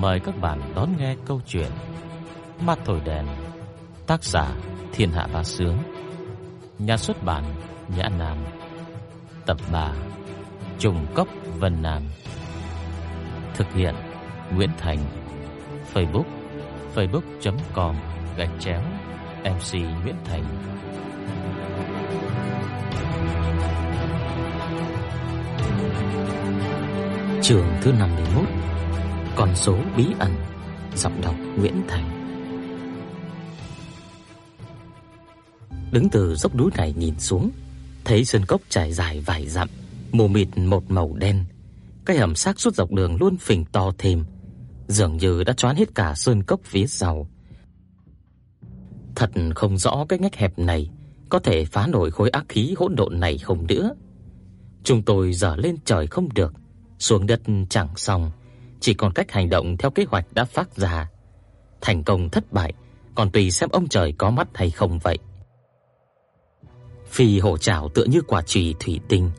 Mời các bạn đón nghe câu chuyện Mắt thổi đèn, Tác giả Thiên Hạ Bá Sướng, Nhà xuất bản Nhã Nam, Tập 3 Trùng Cốc Vân Nam, Thực hiện Nguyễn Thành, Facebook facebook.com gạch chéo MC Nguyễn Thành. Trường thứ 51 con số bí ẩn Giọng đọc Nguyễn Thành. Đứng từ dốc núi này nhìn xuống Thấy sơn cốc trải dài vài dặm Mù mịt một màu đen. Cái hầm xác suốt dọc đường luôn phình to thêm Dường như đã choán hết cả sơn cốc phía sau. Thật không rõ cái ngách hẹp này Có thể phá nổi khối ác khí hỗn độn này không nữa. Chúng tôi giờ lên trời không được xuống đất chẳng xong, chỉ còn cách hành động theo kế hoạch đã phát ra. Thành công thất bại, còn tùy xem ông trời có mắt hay không vậy. Phi hổ trảo tựa như quả trì thủy tinh,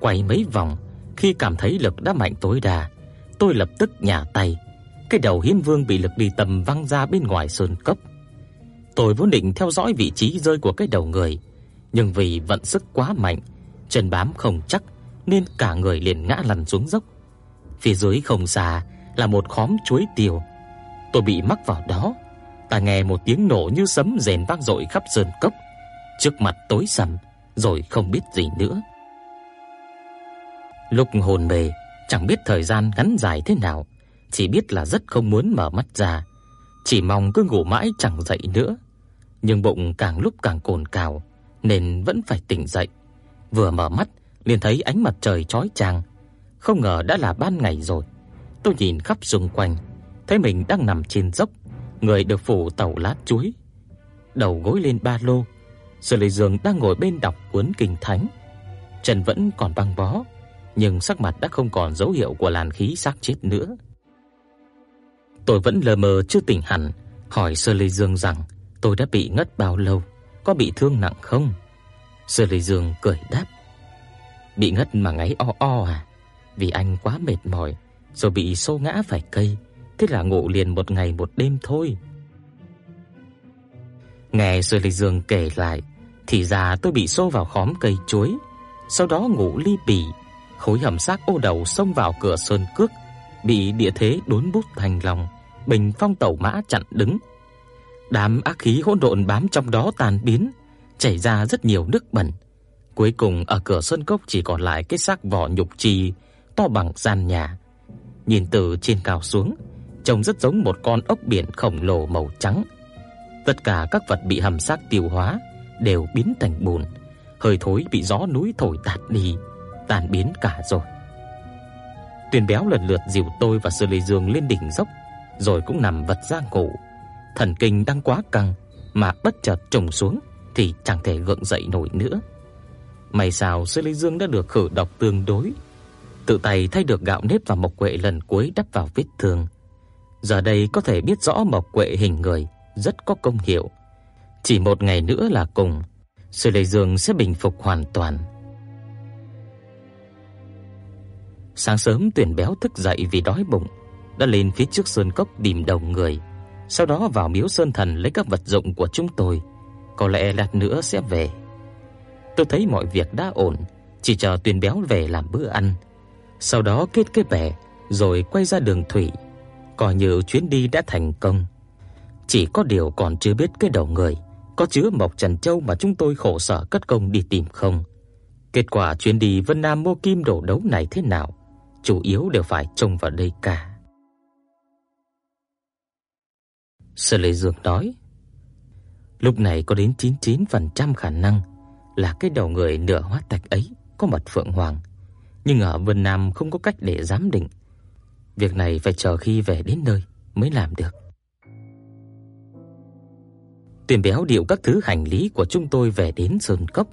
quay mấy vòng, khi cảm thấy lực đã mạnh tối đa, tôi lập tức nhả tay. Cái đầu Hiên Vương bị lực đi tầm văng ra bên ngoài sơn cốc. Tôi vốn định theo dõi vị trí rơi của cái đầu người, nhưng vì vận sức quá mạnh, chân bám không chắc nên cả người liền ngã lăn xuống dốc. Phía dưới không xa là một khóm chuối tiêu. Tôi bị mắc vào đó, ta nghe một tiếng nổ như sấm rền vang dội khắp sơn cốc. Trước mặt tối sầm, rồi không biết gì nữa. Lúc hồn mê, chẳng biết thời gian ngắn dài thế nào, chỉ biết là rất không muốn mở mắt ra, chỉ mong cứ ngủ mãi chẳng dậy nữa. Nhưng bụng càng lúc càng cồn cào nên vẫn phải tỉnh dậy. Vừa mở mắt liền thấy ánh mặt trời chói chang. Không ngờ đã là ban ngày rồi. Tôi nhìn khắp xung quanh, thấy mình đang nằm trên dốc, người được phủ tàu lá chuối, đầu gối lên ba lô. Sở Lệ Dương đang ngồi bên đọc cuốn kinh thánh. trần vẫn còn băng bó, nhưng sắc mặt đã không còn dấu hiệu của làn khí xác chết nữa. Tôi vẫn lờ mờ chưa tỉnh hẳn, hỏi Sơ Lê Dương rằng tôi đã bị ngất bao lâu, có bị thương nặng không? Sơ Lê Dương cười đáp: Bị ngất mà ngáy o o à? Vì anh quá mệt mỏi, rồi bị xô ngã phải cây, thế là ngủ liền một ngày một đêm thôi. Nghe Sư Lịch Dương kể lại, thì ra tôi bị xô vào khóm cây chuối, sau đó ngủ ly bì, khối hầm xác ô đầu xông vào cửa sơn cước, bị địa thế đốn bút thành lòng, bình phong tẩu mã chặn đứng. Đám ác khí hỗn độn bám trong đó tan biến, chảy ra rất nhiều nước bẩn. Cuối cùng ở cửa sơn cốc chỉ còn lại cái xác vỏ nhục trì to bằng gian nhà. Nhìn từ trên cao xuống, trông rất giống một con ốc biển khổng lồ màu trắng. Tất cả các vật bị hầm xác tiêu hóa đều biến thành bùn, hơi thối bị gió núi thổi tạt đi, tan biến cả rồi. Tuyền béo lần lượt dìu tôi và Sư Lê Dương lên đỉnh dốc, rồi cũng nằm vật ra ngủ. Thần kinh đang quá căng mà bất chợt trùng xuống thì chẳng thể gượng dậy nổi nữa. May sao Sư Lý Dương đã được khử độc tương đối, tự tay thay được gạo nếp và mộc quệ lần cuối đắp vào vết thương. Giờ đây có thể biết rõ mộc quệ hình người rất có công hiệu. Chỉ một ngày nữa là cùng, Sư Lê Dương sẽ bình phục hoàn toàn. Sáng sớm Tuyển Béo thức dậy vì đói bụng, đã lên phía trước sơn cốc tìm đầu người, sau đó vào miếu sơn thần lấy các vật dụng của chúng tôi, có lẽ lát nữa sẽ về. Tôi thấy mọi việc đã ổn, chỉ chờ tuyển Béo về làm bữa ăn. Sau đó kết cái bè rồi quay ra đường thủy, coi như chuyến đi đã thành công. Chỉ có điều còn chưa biết cái đầu người có chứa Mộc Trần Châu mà chúng tôi khổ sở cất công đi tìm không. Kết quả chuyến đi Vân Nam Mô Kim đổ đấu này thế nào, chủ yếu đều phải trông vào đây cả. Sở Lệ Dược nói, lúc này có đến 99% khả năng là cái đầu người nửa hóa thạch ấy có mật phượng hoàng, nhưng ở Vân Nam không có cách để giám định. Việc này phải chờ khi về đến nơi mới làm được. Tiền béo điệu các thứ hành lý của chúng tôi về đến sơn cốc,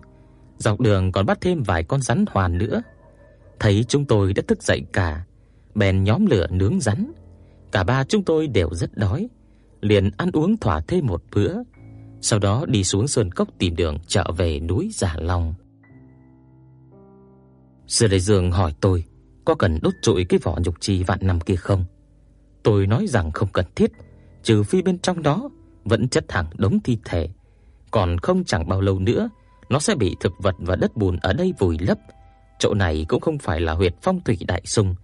dọc đường còn bắt thêm vài con rắn hoàn nữa. Thấy chúng tôi đã thức dậy cả, bèn nhóm lửa nướng rắn. Cả ba chúng tôi đều rất đói, liền ăn uống thỏa thê một bữa sau đó đi xuống sơn cốc tìm đường trở về núi Giả Long. Sư Đại Dương hỏi tôi có cần đốt trụi cái vỏ nhục chi vạn năm kia không? Tôi nói rằng không cần thiết, trừ phi bên trong đó vẫn chất thẳng đống thi thể, còn không chẳng bao lâu nữa nó sẽ bị thực vật và đất bùn ở đây vùi lấp. Chỗ này cũng không phải là huyệt phong thủy đại sung,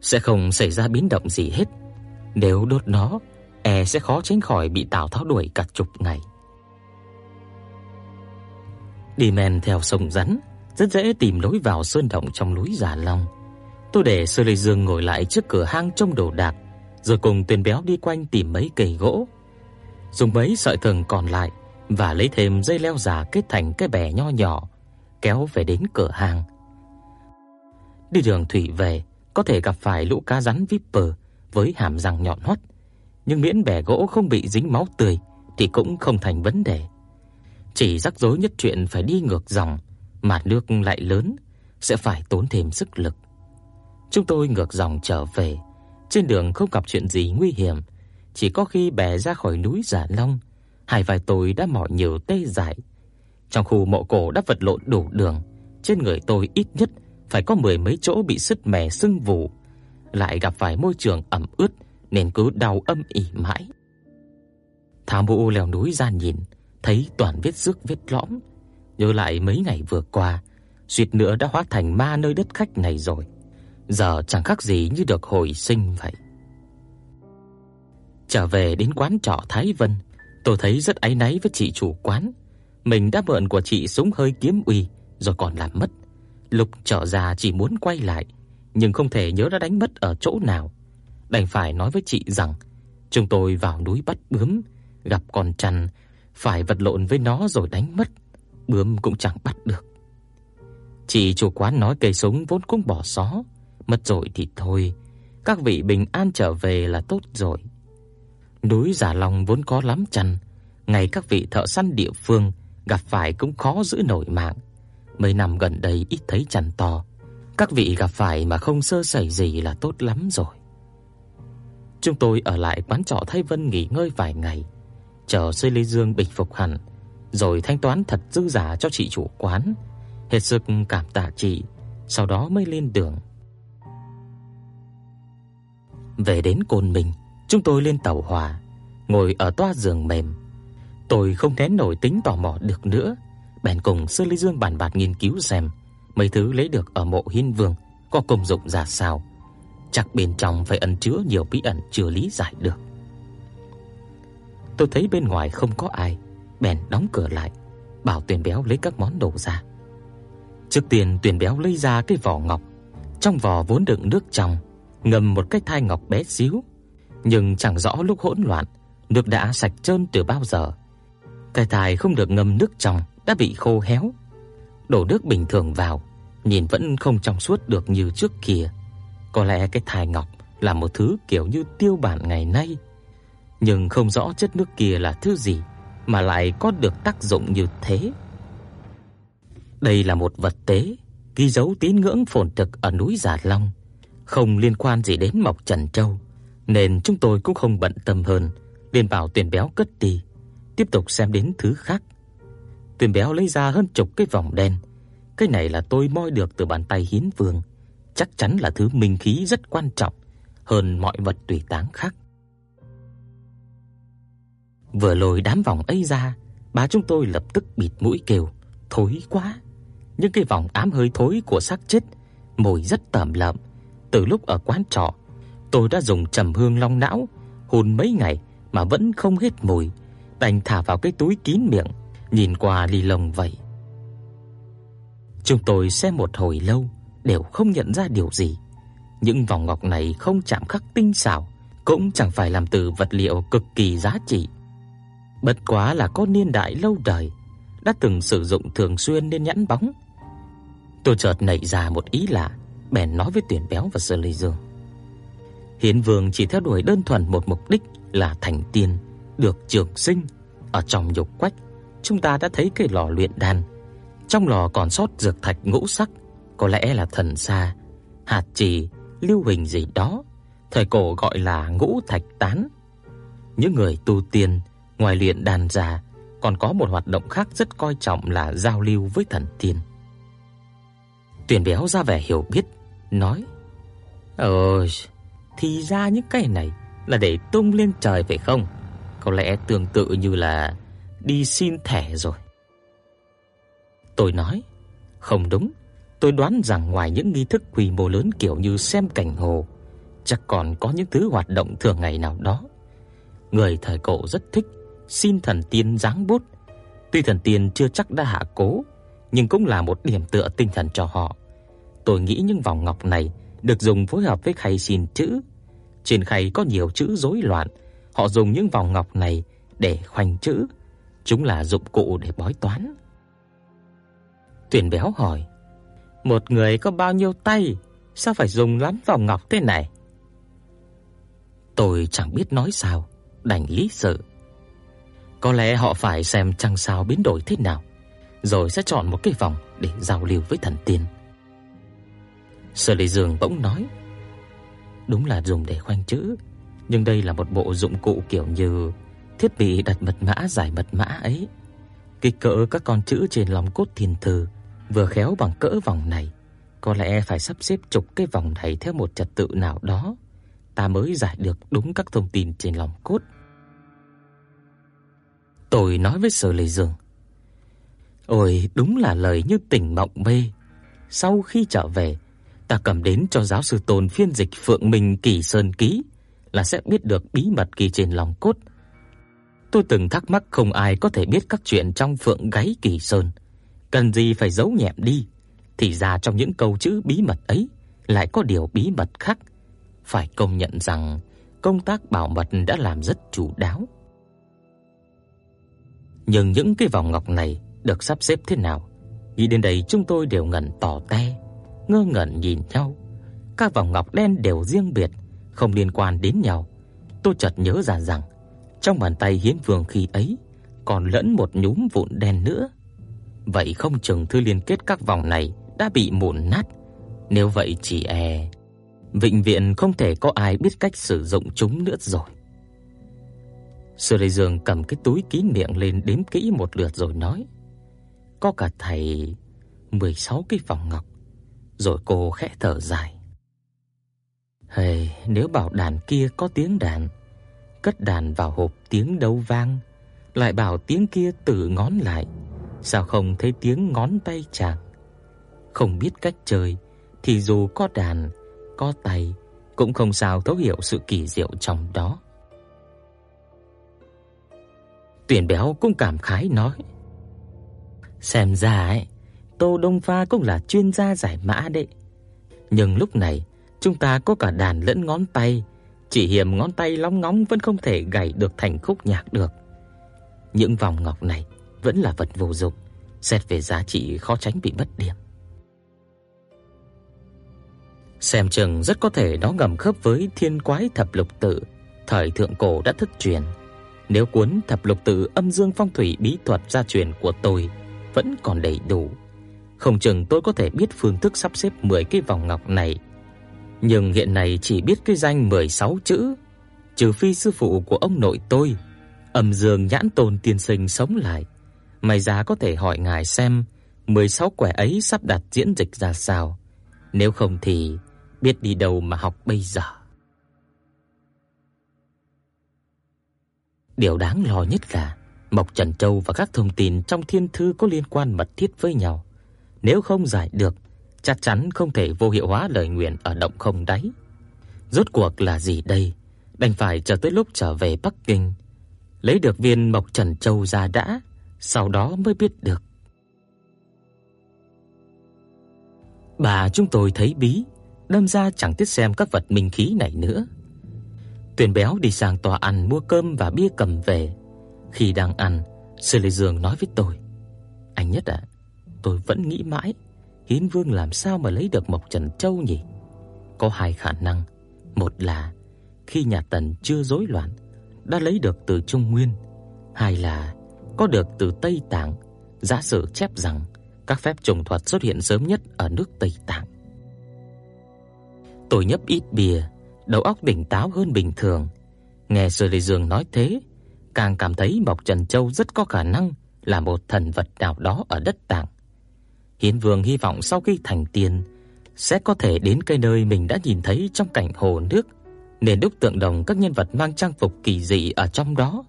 sẽ không xảy ra biến động gì hết. Nếu đốt nó, e sẽ khó tránh khỏi bị Tào Tháo đuổi cả chục ngày. Đi men theo sông rắn, rất dễ tìm lối vào sơn động trong núi Giả Long. Tôi để Sơ Lê Dương ngồi lại trước cửa hang trông đồ đạc, rồi cùng Tuyền Béo đi quanh tìm mấy cây gỗ. Dùng mấy sợi thừng còn lại và lấy thêm dây leo già kết thành cái bè nho nhỏ, kéo về đến cửa hang. Đi đường thủy về, có thể gặp phải lũ cá rắn viper với hàm răng nhọn hoắt, nhưng miễn bè gỗ không bị dính máu tươi thì cũng không thành vấn đề. Chỉ rắc rối nhất chuyện phải đi ngược dòng, mà nước lại lớn, sẽ phải tốn thêm sức lực. Chúng tôi ngược dòng trở về, trên đường không gặp chuyện gì nguy hiểm, chỉ có khi bè ra khỏi núi Giả Long, hai vai tôi đã mỏi nhiều tê dại. Trong khu mộ cổ đã vật lộn đủ đường, trên người tôi ít nhất phải có mười mấy chỗ bị sứt mẻ sưng vù, lại gặp phải môi trường ẩm ướt nên cứ đau âm ỉ mãi. Thảo Vũ leo núi ra nhìn, thấy toàn vết rước vết lõm, nhớ lại mấy ngày vừa qua, suýt nữa đã hóa thành ma nơi đất khách này rồi. Giờ chẳng khác gì như được hồi sinh vậy. Trở về đến quán trọ Thái Vân, tôi thấy rất áy náy với chị chủ quán. Mình đã mượn của chị súng hơi kiếm uy rồi còn làm mất. lục trở ra chỉ muốn quay lại, nhưng không thể nhớ đã đánh mất ở chỗ nào. Đành phải nói với chị rằng chúng tôi vào núi bắt bướm, gặp con trăn, phải vật lộn với nó rồi đánh mất, bướm cũng chẳng bắt được. Chỉ chủ quán nói cây súng vốn cũng bỏ xó, mất rồi thì thôi, các vị bình an trở về là tốt rồi. Núi Giả Long vốn có lắm chăn, ngày các vị thợ săn địa phương gặp phải cũng khó giữ nổi mạng. Mấy năm gần đây ít thấy chăn to, các vị gặp phải mà không sơ sẩy gì là tốt lắm rồi. Chúng tôi ở lại quán trọ Thái Vân nghỉ ngơi vài ngày, chờ Sư Lê Dương bình phục hẳn, rồi thanh toán thật dư giả cho chị chủ quán, hết sức cảm tạ chị, sau đó mới lên đường. Về đến Côn Minh, chúng tôi lên tàu hỏa, ngồi ở toa giường mềm. Tôi không nén nổi tính tò mò được nữa, bèn cùng Sư Lý Dương bàn bạc nghiên cứu xem mấy thứ lấy được ở mộ Hiên Vương có công dụng ra sao. Chắc bên trong phải ẩn chứa nhiều bí ẩn chưa lý giải được. Tôi thấy bên ngoài không có ai, bèn đóng cửa lại, bảo Tuyền Béo lấy các món đồ ra. Trước tiên Tuyền Béo lấy ra cái vỏ ngọc, trong vỏ vốn đựng nước trong, ngâm một cái thai ngọc bé xíu, nhưng chẳng rõ lúc hỗn loạn, nước đã sạch trơn từ bao giờ. Cái thai không được ngâm nước trong đã bị khô héo. Đổ nước bình thường vào, nhìn vẫn không trong suốt được như trước kia. Có lẽ cái thai ngọc là một thứ kiểu như tiêu bản ngày nay, nhưng không rõ chất nước kia là thứ gì mà lại có được tác dụng như thế. Đây là một vật tế ghi dấu tín ngưỡng phồn thực ở núi Giả Long không liên quan gì đến Mộc Trần Châu, nên chúng tôi cũng không bận tâm hơn, liền bảo Tuyền Béo cất đi, tiếp tục xem đến thứ khác. Tuyền Béo lấy ra hơn chục cái vòng đen, cái này là tôi moi được từ bàn tay Hiến Vương, chắc chắn là thứ minh khí rất quan trọng hơn mọi vật tùy táng khác. Vừa lôi đám vòng ấy ra, bà chúng tôi lập tức bịt mũi kêu, thối quá. Những cái vòng ám hơi thối của xác chết, mùi rất tẩm lợm, từ lúc ở quán trọ, tôi đã dùng trầm hương long não hôn mấy ngày mà vẫn không hết mùi, đành thả vào cái túi kín miệng, nhìn qua ly lông vậy. Chúng tôi xem một hồi lâu đều không nhận ra điều gì. Những vòng ngọc này không chạm khắc tinh xảo, cũng chẳng phải làm từ vật liệu cực kỳ giá trị. Bất quá là có niên đại lâu đời, đã từng sử dụng thường xuyên nên nhẵn bóng. Tôi chợt nảy ra một ý lạ, bèn nói với Tuyển Béo và Sơ Lê Dương. Hiến Vương chỉ theo đuổi đơn thuần một mục đích là thành tiên, được trường sinh. Ở trong nhục quách, chúng ta đã thấy cái lò luyện đan. Trong lò còn sót dược thạch ngũ sắc, có lẽ là thần sa, hạt trì, lưu huỳnh gì đó, thời cổ gọi là ngũ thạch tán. Những người tu tiên ngoài luyện đan ra, còn có một hoạt động khác rất coi trọng là giao lưu với thần tiên. Tuyển béo ra vẻ hiểu biết, nói: "Ôi, thì ra những cái này là để tung lên trời phải không? Có lẽ tương tự như là đi xin thẻ rồi. Tôi nói, không đúng, tôi đoán rằng ngoài những nghi thức quy mô lớn kiểu như xem cảnh hồ, chắc còn có những thứ hoạt động thường ngày nào đó. Người thời cổ rất thích xin thần tiên giáng bút. Tuy thần tiên chưa chắc đã hạ cố, nhưng cũng là một điểm tựa tinh thần cho họ. Tôi nghĩ những vòng ngọc này được dùng phối hợp với khay xin chữ. Trên khay có nhiều chữ rối loạn, họ dùng những vòng ngọc này để khoanh chữ. Chúng là dụng cụ để bói toán. Tuyển béo hỏi: "Một người có bao nhiêu tay, sao phải dùng lắm vòng ngọc thế này?" Tôi chẳng biết nói sao, đành lý sự. Có lẽ họ phải xem trăng sao biến đổi thế nào, rồi sẽ chọn một cái vòng để giao lưu với thần tiên. Sở Lệ Dương bỗng nói: "Đúng là dùng để khoanh chữ, nhưng đây là một bộ dụng cụ kiểu như thiết bị đặt mật mã giải mật mã ấy. Kích cỡ các con chữ trên lòng cốt thiên thư vừa khéo bằng cỡ vòng này, có lẽ phải sắp xếp chục cái vòng này theo một trật tự nào đó, ta mới giải được đúng các thông tin trên lòng cốt." Tôi nói với Sở Lệ Dương: "Ôi, đúng là lời như tỉnh mộng mê. Sau khi trở về, ta cầm đến cho giáo sư Tôn phiên dịch Phượng Minh Kỳ Sơn ký là sẽ biết được bí mật kỳ trên lòng cốt. Tôi từng thắc mắc không ai có thể biết các chuyện trong Phượng Gáy Kỳ Sơn, cần gì phải giấu nhẹm đi, thì ra trong những câu chữ bí mật ấy lại có điều bí mật khác. Phải công nhận rằng công tác bảo mật đã làm rất chu đáo. Nhưng những cái vòng ngọc này được sắp xếp thế nào? Nghĩ đến đây chúng tôi đều ngẩn tỏ te ngơ ngẩn nhìn nhau. Các vòng ngọc đen đều riêng biệt, không liên quan đến nhau. Tôi chợt nhớ ra rằng trong bàn tay Hiến Vương khi ấy còn lẫn một nhúm vụn đen nữa. Vậy không chừng thư liên kết các vòng này đã bị mụn nát. Nếu vậy chỉ e vĩnh viễn không thể có ai biết cách sử dụng chúng nữa rồi. Sư Lê Dương cầm cái túi kín miệng lên đếm kỹ một lượt rồi nói: "Có cả thầy 16 cái vòng ngọc rồi cô khẽ thở dài. Hề, nếu bảo đàn kia có tiếng đàn, cất đàn vào hộp tiếng đâu vang, lại bảo tiếng kia tự ngón lại, sao không thấy tiếng ngón tay chàng? Không biết cách chơi thì dù có đàn, có tay cũng không sao thấu hiểu sự kỳ diệu trong đó. Tuyển béo cũng cảm khái nói: Xem ra ấy, Tô Đông Pha cũng là chuyên gia giải mã đấy. Nhưng lúc này, chúng ta có cả đàn lẫn ngón tay, chỉ hiểm ngón tay lóng ngóng vẫn không thể gảy được thành khúc nhạc được. Những vòng ngọc này vẫn là vật vô dụng, xét về giá trị khó tránh bị mất điểm. Xem chừng rất có thể nó ngầm khớp với Thiên Quái Thập Lục Tự, thời thượng cổ đã thất truyền. Nếu cuốn Thập Lục Tự âm dương phong thủy bí thuật gia truyền của tôi vẫn còn đầy đủ, không chừng tôi có thể biết phương thức sắp xếp 10 cái vòng ngọc này. Nhưng hiện nay chỉ biết cái danh 16 chữ, trừ phi sư phụ của ông nội tôi, Âm Dương Nhãn Tôn tiên sinh sống lại, may ra có thể hỏi ngài xem 16 quẻ ấy sắp đặt diễn dịch ra sao, nếu không thì biết đi đâu mà học bây giờ. Điều đáng lo nhất là Mộc Trần Châu và các thông tin trong thiên thư có liên quan mật thiết với nhau nếu không giải được, chắc chắn không thể vô hiệu hóa lời nguyện ở động không đáy. Rốt cuộc là gì đây? Đành phải chờ tới lúc trở về Bắc Kinh, lấy được viên Mộc Trần Châu ra đã, sau đó mới biết được. Bà chúng tôi thấy bí, đâm ra chẳng tiếc xem các vật minh khí này nữa. Tuyền béo đi sang tòa ăn mua cơm và bia cầm về. Khi đang ăn, Sư Lê Dương nói với tôi: "Anh nhất ạ, tôi vẫn nghĩ mãi, Hiến Vương làm sao mà lấy được Mộc Trần Châu nhỉ? Có hai khả năng, một là khi nhà Tần chưa rối loạn đã lấy được từ Trung Nguyên, hai là có được từ Tây Tạng. Giả sử chép rằng các phép trùng thuật xuất hiện sớm nhất ở nước Tây Tạng. Tôi nhấp ít bia, đầu óc tỉnh táo hơn bình thường. Nghe Sư Lệ Dương nói thế, càng cảm thấy Mộc Trần Châu rất có khả năng là một thần vật nào đó ở đất Tạng. Hiến Vương hy vọng sau khi thành tiên sẽ có thể đến cái nơi mình đã nhìn thấy trong cảnh hồ nước nên đúc tượng đồng các nhân vật mang trang phục kỳ dị ở trong đó,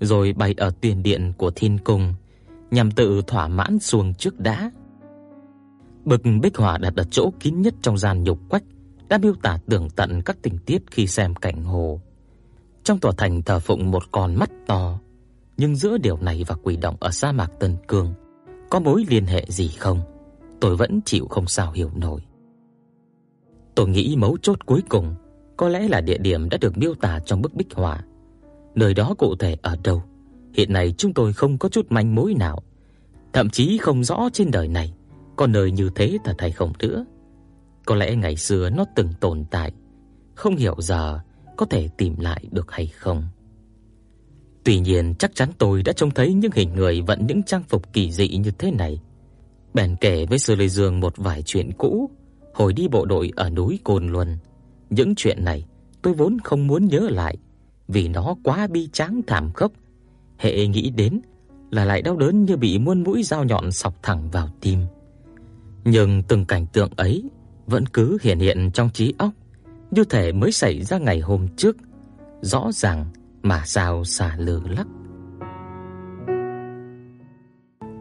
rồi bày ở tiền điện của thiên cung nhằm tự thỏa mãn xuồng trước đã. Bực bích hỏa đặt ở chỗ kín nhất trong gian nhục quách đã miêu tả tường tận các tình tiết khi xem cảnh hồ. Trong tòa thành thờ phụng một con mắt to, nhưng giữa điều này và quỷ động ở sa mạc Tân Cương có mối liên hệ gì không? Tôi vẫn chịu không sao hiểu nổi. Tôi nghĩ mấu chốt cuối cùng có lẽ là địa điểm đã được miêu tả trong bức bích họa. Nơi đó cụ thể ở đâu, hiện nay chúng tôi không có chút manh mối nào, thậm chí không rõ trên đời này có nơi như thế thật hay không nữa. Có lẽ ngày xưa nó từng tồn tại, không hiểu giờ có thể tìm lại được hay không. Tuy nhiên chắc chắn tôi đã trông thấy những hình người vận những trang phục kỳ dị như thế này. Bèn kể với Sư Lê Dương một vài chuyện cũ hồi đi bộ đội ở núi Cồn Luân. Những chuyện này tôi vốn không muốn nhớ lại vì nó quá bi tráng thảm khốc. Hệ nghĩ đến là lại đau đớn như bị muôn mũi dao nhọn sọc thẳng vào tim. Nhưng từng cảnh tượng ấy vẫn cứ hiện hiện trong trí óc, như thể mới xảy ra ngày hôm trước, rõ ràng mà sao xả lừ lắc.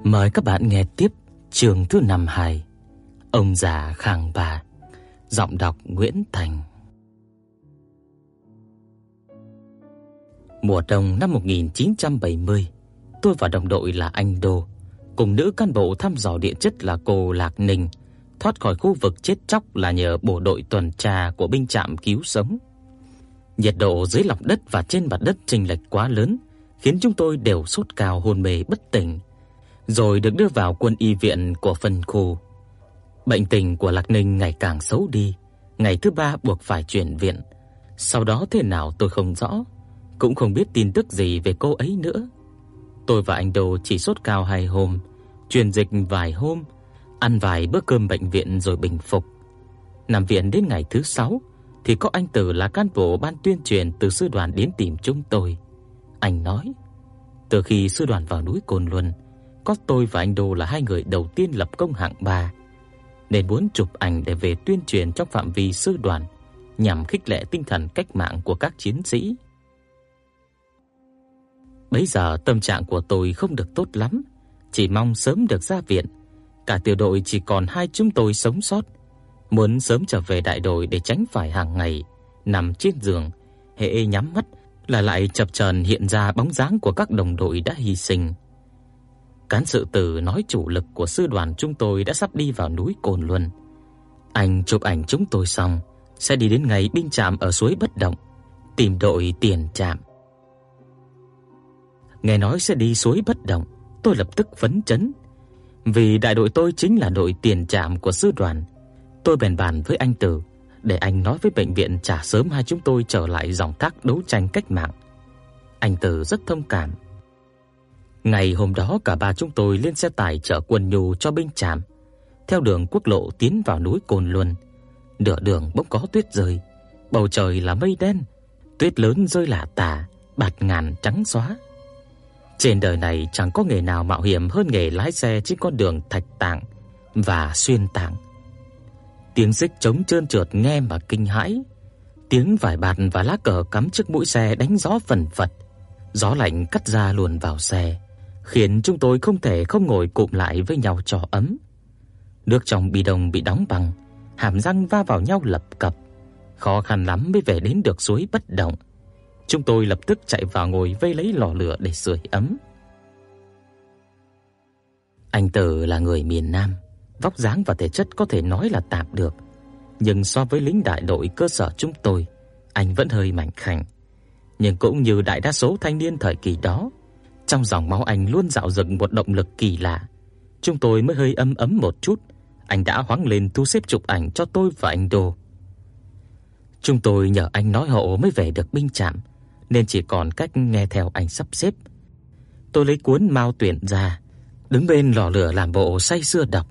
Mời các bạn nghe tiếp chương thứ 52. Ông già khang bà. Giọng đọc Nguyễn Thành. Mùa đông năm 1970, tôi và đồng đội là anh Đô cùng nữ cán bộ thăm dò địa chất là cô Lạc Ninh thoát khỏi khu vực chết chóc là nhờ bộ đội tuần tra của binh trạm cứu sống. Nhiệt độ dưới lòng đất và trên mặt đất chênh lệch quá lớn, khiến chúng tôi đều sốt cao hôn mê bất tỉnh, rồi được đưa vào quân y viện của phân khu. Bệnh tình của Lạc Ninh ngày càng xấu đi, ngày thứ ba buộc phải chuyển viện. Sau đó thế nào tôi không rõ, cũng không biết tin tức gì về cô ấy nữa. Tôi và anh đồ chỉ sốt cao hai hôm, truyền dịch vài hôm, ăn vài bữa cơm bệnh viện rồi bình phục. Nằm viện đến ngày thứ sáu thì có anh Tử là cán bộ ban tuyên truyền từ sư đoàn đến tìm chúng tôi. Anh nói, từ khi sư đoàn vào núi Cồn Luân, có tôi và anh Đô là hai người đầu tiên lập công hạng 3, nên muốn chụp ảnh để về tuyên truyền trong phạm vi sư đoàn nhằm khích lệ tinh thần cách mạng của các chiến sĩ. Bây giờ tâm trạng của tôi không được tốt lắm, chỉ mong sớm được ra viện. Cả tiểu đội chỉ còn hai chúng tôi sống sót, muốn sớm trở về đại đội để tránh phải hàng ngày nằm trên giường, hễ nhắm mắt là lại chập chờn hiện ra bóng dáng của các đồng đội đã hy sinh. Cán sự tử nói chủ lực của sư đoàn chúng tôi đã sắp đi vào núi Cồn Luân. Anh chụp ảnh chúng tôi xong sẽ đi đến ngày binh trạm ở suối Bất Động, tìm đội tiền trạm. Nghe nói sẽ đi suối Bất Động, tôi lập tức phấn chấn, vì đại đội tôi chính là đội tiền trạm của sư đoàn. Tôi bèn bàn với anh Tử để anh nói với bệnh viện trả sớm hai chúng tôi trở lại dòng thác đấu tranh cách mạng. Anh Tử rất thông cảm. Ngày hôm đó cả ba chúng tôi lên xe tải chở quân nhu cho binh trạm, theo đường quốc lộ tiến vào núi Cồn Luân. Nửa đường bỗng có tuyết rơi, bầu trời là mây đen, tuyết lớn rơi lả tả, bạt ngàn trắng xóa. Trên đời này chẳng có nghề nào mạo hiểm hơn nghề lái xe trên con đường thạch tạng và xuyên tạng. Tiếng xích trống trơn trượt nghe mà kinh hãi. Tiếng vải bạt và lá cờ cắm trước mũi xe đánh gió phần phật. Gió lạnh cắt ra luồn vào xe, khiến chúng tôi không thể không ngồi cụm lại với nhau cho ấm. Nước trong bi đồng bị đóng băng, hàm răng va vào nhau lập cập, khó khăn lắm mới về đến được suối bất động. Chúng tôi lập tức chạy vào ngồi vây lấy lò lửa để sưởi ấm. Anh Tử là người miền Nam, vóc dáng và thể chất có thể nói là tạm được, nhưng so với lính đại đội cơ sở chúng tôi, anh vẫn hơi mảnh khảnh. Nhưng cũng như đại đa số thanh niên thời kỳ đó, trong dòng máu anh luôn dạo dựng một động lực kỳ lạ. Chúng tôi mới hơi ấm ấm một chút, anh đã hoáng lên thu xếp chụp ảnh cho tôi và anh Đô. Chúng tôi nhờ anh nói hộ mới về được binh trạm, nên chỉ còn cách nghe theo anh sắp xếp. Tôi lấy cuốn mao tuyển ra, đứng bên lò lửa làm bộ say sưa đọc.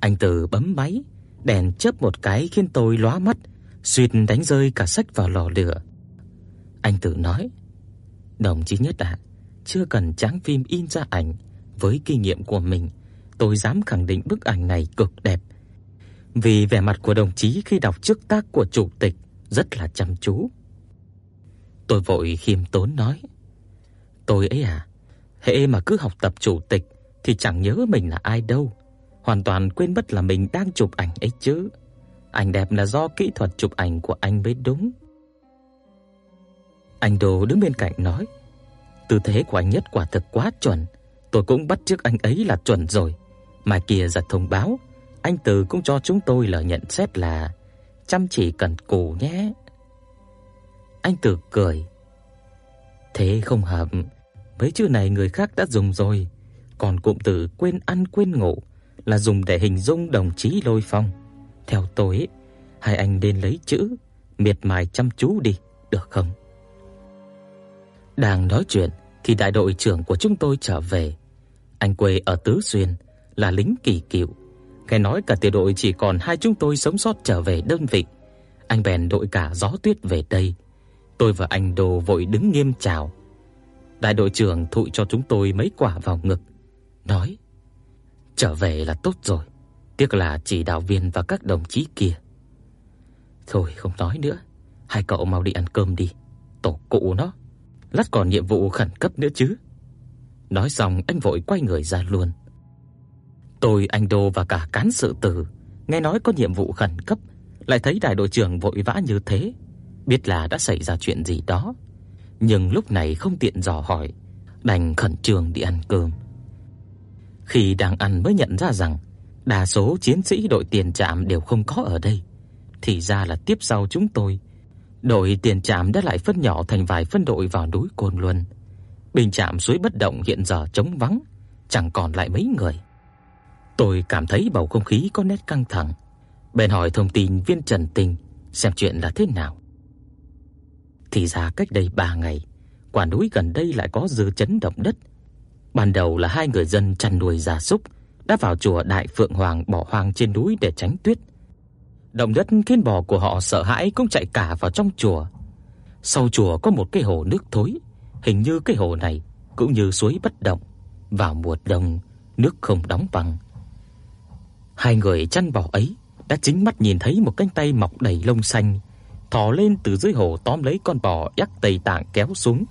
Anh Từ bấm máy, đèn chớp một cái khiến tôi lóa mắt, suýt đánh rơi cả sách vào lò lửa. Anh Từ nói: "Đồng chí Nhất ạ, chưa cần tráng phim in ra ảnh, với kinh nghiệm của mình, tôi dám khẳng định bức ảnh này cực đẹp." Vì vẻ mặt của đồng chí khi đọc trước tác của chủ tịch rất là chăm chú. Tôi vội khiêm tốn nói: "Tôi ấy à, hễ mà cứ học tập chủ tịch thì chẳng nhớ mình là ai đâu, hoàn toàn quên mất là mình đang chụp ảnh ấy chứ. Ảnh đẹp là do kỹ thuật chụp ảnh của anh mới đúng." Anh Đồ đứng bên cạnh nói: "Tư thế của anh nhất quả thực quá chuẩn, tôi cũng bắt chước anh ấy là chuẩn rồi." Mà kia giật thông báo, anh Từ cũng cho chúng tôi lời nhận xét là chăm chỉ cần cù nhé. Anh Tử cười. Thế không hợp, mấy chữ này người khác đã dùng rồi, còn cụm từ quên ăn quên ngủ là dùng để hình dung đồng chí Lôi Phong. Theo tôi, hai anh nên lấy chữ miệt mài chăm chú đi, được không? Đang nói chuyện thì đại đội trưởng của chúng tôi trở về. Anh quê ở Tứ Xuyên, là lính kỳ cựu. Nghe nói cả tiểu đội chỉ còn hai chúng tôi sống sót trở về đơn vị. Anh bèn đội cả gió tuyết về đây. Tôi và anh Đồ vội đứng nghiêm chào. Đại đội trưởng thụi cho chúng tôi mấy quả vào ngực, nói: "Trở về là tốt rồi, tiếc là chỉ đạo viên và các đồng chí kia." Thôi không nói nữa, hai cậu mau đi ăn cơm đi, tổ cụ nó, lát còn nhiệm vụ khẩn cấp nữa chứ. Nói xong anh vội quay người ra luôn. Tôi, anh Đô và cả cán sự tử nghe nói có nhiệm vụ khẩn cấp, lại thấy đại đội trưởng vội vã như thế, biết là đã xảy ra chuyện gì đó, nhưng lúc này không tiện dò hỏi, đành khẩn trương đi ăn cơm. Khi đang ăn mới nhận ra rằng đa số chiến sĩ đội tiền trạm đều không có ở đây, thì ra là tiếp sau chúng tôi, đội tiền trạm đã lại phân nhỏ thành vài phân đội vào núi Côn Luân. Bình trạm suối bất động hiện giờ trống vắng, chẳng còn lại mấy người. Tôi cảm thấy bầu không khí có nét căng thẳng, bèn hỏi thông tin viên Trần Tình xem chuyện là thế nào. Thì ra cách đây 3 ngày, quả núi gần đây lại có dư chấn động đất. Ban đầu là hai người dân chăn nuôi gia súc đã vào chùa Đại Phượng Hoàng bỏ hoang trên núi để tránh tuyết. Động đất khiến bò của họ sợ hãi cũng chạy cả vào trong chùa. Sau chùa có một cái hồ nước thối, hình như cái hồ này cũng như suối bất động, vào mùa đông nước không đóng băng, Hai người chăn bò ấy đã chính mắt nhìn thấy một cánh tay mọc đầy lông xanh thò lên từ dưới hồ tóm lấy con bò dắt Tây Tạng kéo xuống.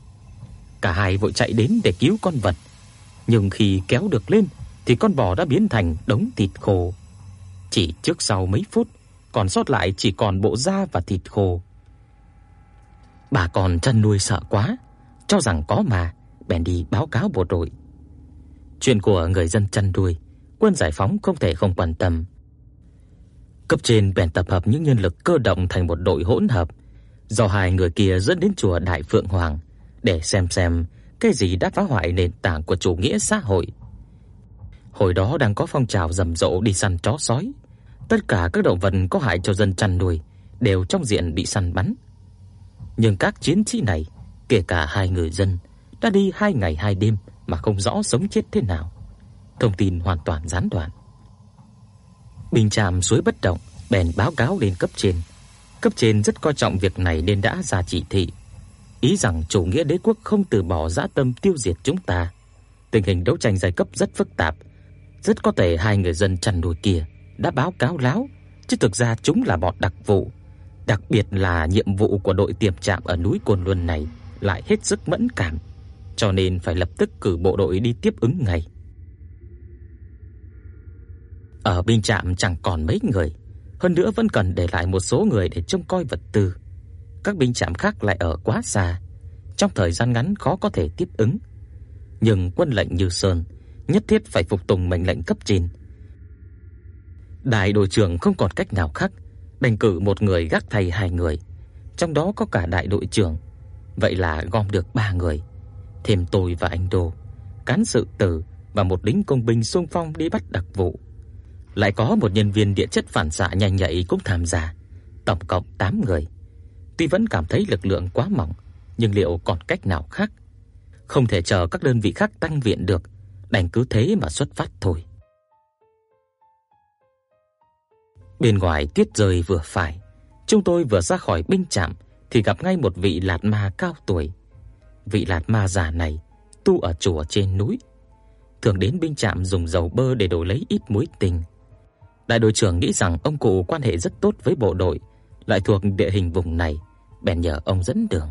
Cả hai vội chạy đến để cứu con vật, nhưng khi kéo được lên thì con bò đã biến thành đống thịt khô. Chỉ trước sau mấy phút, còn sót lại chỉ còn bộ da và thịt khô. Bà con chăn nuôi sợ quá, cho rằng có mà, bèn đi báo cáo bộ đội. Chuyện của người dân chăn nuôi quân giải phóng không thể không quan tâm. Cấp trên bèn tập hợp những nhân lực cơ động thành một đội hỗn hợp, do hai người kia dẫn đến chùa Đại Phượng Hoàng để xem xem cái gì đã phá hoại nền tảng của chủ nghĩa xã hội. Hồi đó đang có phong trào rầm rộ đi săn chó sói, tất cả các động vật có hại cho dân chăn nuôi đều trong diện bị săn bắn. Nhưng các chiến sĩ này, kể cả hai người dân, đã đi hai ngày hai đêm mà không rõ sống chết thế nào thông tin hoàn toàn gián đoạn. Bình trạm suối bất động, bèn báo cáo lên cấp trên. Cấp trên rất coi trọng việc này nên đã ra chỉ thị, ý rằng chủ nghĩa đế quốc không từ bỏ dã tâm tiêu diệt chúng ta. Tình hình đấu tranh giai cấp rất phức tạp, rất có thể hai người dân chăn nuôi kia đã báo cáo láo, chứ thực ra chúng là bọn đặc vụ, đặc biệt là nhiệm vụ của đội tiềm trạm ở núi Côn Luân này lại hết sức mẫn cảm, cho nên phải lập tức cử bộ đội đi tiếp ứng ngay. Ở binh trạm chẳng còn mấy người, hơn nữa vẫn cần để lại một số người để trông coi vật tư. Các binh trạm khác lại ở quá xa, trong thời gian ngắn khó có thể tiếp ứng. Nhưng quân lệnh Như Sơn nhất thiết phải phục tùng mệnh lệnh cấp trên. Đại đội trưởng không còn cách nào khác, đành cử một người gác thay hai người, trong đó có cả đại đội trưởng. Vậy là gom được ba người, thêm tôi và anh Đô, cán sự tử và một lính công binh xung phong đi bắt đặc vụ lại có một nhân viên địa chất phản xạ nhanh nhạy cũng tham gia, tổng cộng 8 người. Tuy vẫn cảm thấy lực lượng quá mỏng, nhưng liệu còn cách nào khác? Không thể chờ các đơn vị khác tăng viện được, đành cứ thế mà xuất phát thôi. Bên ngoài tiết rơi vừa phải, chúng tôi vừa ra khỏi binh trạm thì gặp ngay một vị lạt ma cao tuổi. Vị lạt ma già này tu ở chùa trên núi, thường đến binh trạm dùng dầu bơ để đổi lấy ít muối tình. Đại đội trưởng nghĩ rằng ông cụ quan hệ rất tốt với bộ đội, lại thuộc địa hình vùng này, bèn nhờ ông dẫn đường.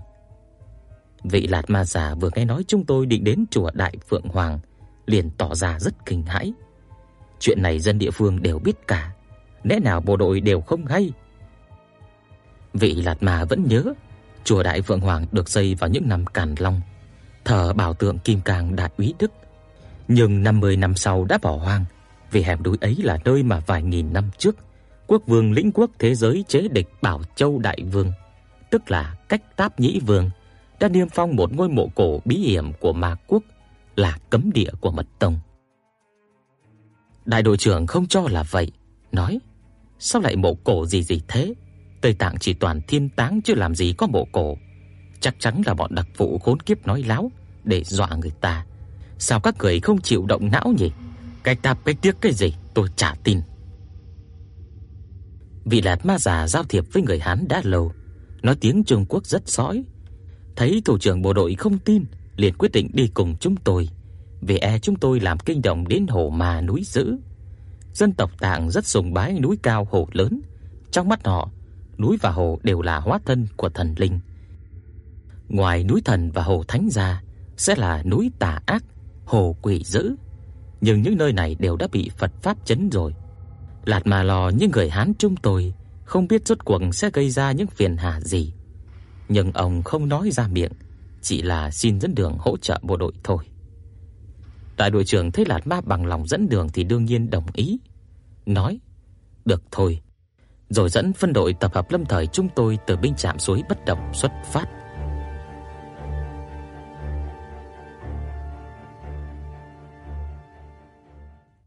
Vị Lạt Ma già vừa nghe nói chúng tôi định đến chùa Đại Phượng Hoàng, liền tỏ ra rất kinh hãi. Chuyện này dân địa phương đều biết cả, lẽ nào bộ đội đều không hay? Vị Lạt Ma vẫn nhớ, chùa Đại Phượng Hoàng được xây vào những năm Càn Long, thờ bảo tượng Kim Cang Đại Úy Đức. Nhưng 50 năm sau đã bỏ hoang, vì hẻm núi ấy là nơi mà vài nghìn năm trước quốc vương lĩnh quốc thế giới chế địch Bảo Châu Đại Vương, tức là Cách Táp Nhĩ Vương, đã niêm phong một ngôi mộ cổ bí hiểm của Ma quốc là cấm địa của mật tông. Đại đội trưởng không cho là vậy, nói: "Sao lại mộ cổ gì gì thế? Tây Tạng chỉ toàn thiên táng chứ làm gì có mộ cổ. Chắc chắn là bọn đặc vụ khốn kiếp nói láo để dọa người ta. Sao các người không chịu động não nhỉ? Cách tạp cách tiếc cái gì, tôi chả tin." Vị Lạt Ma già giao thiệp với người Hán đã lâu, nói tiếng Trung Quốc rất sõi. Thấy thủ trưởng bộ đội không tin, liền quyết định đi cùng chúng tôi, vì e chúng tôi làm kinh động đến hồ mà núi dữ. Dân tộc Tạng rất sùng bái núi cao hồ lớn, trong mắt họ, núi và hồ đều là hóa thân của thần linh. Ngoài núi thần và hồ thánh ra, sẽ là núi tà ác, hồ quỷ dữ. Nhưng những nơi này đều đã bị Phật pháp chấn rồi. Lạt mà lò những người Hán chúng tôi không biết rốt cuộc sẽ gây ra những phiền hà gì. Nhưng ông không nói ra miệng, chỉ là xin dẫn đường hỗ trợ bộ đội thôi. Đại đội trưởng thấy Lạt Ma bằng lòng dẫn đường thì đương nhiên đồng ý, nói: "Được thôi." Rồi dẫn phân đội tập hợp lâm thời chúng tôi từ binh trạm suối bất động xuất phát.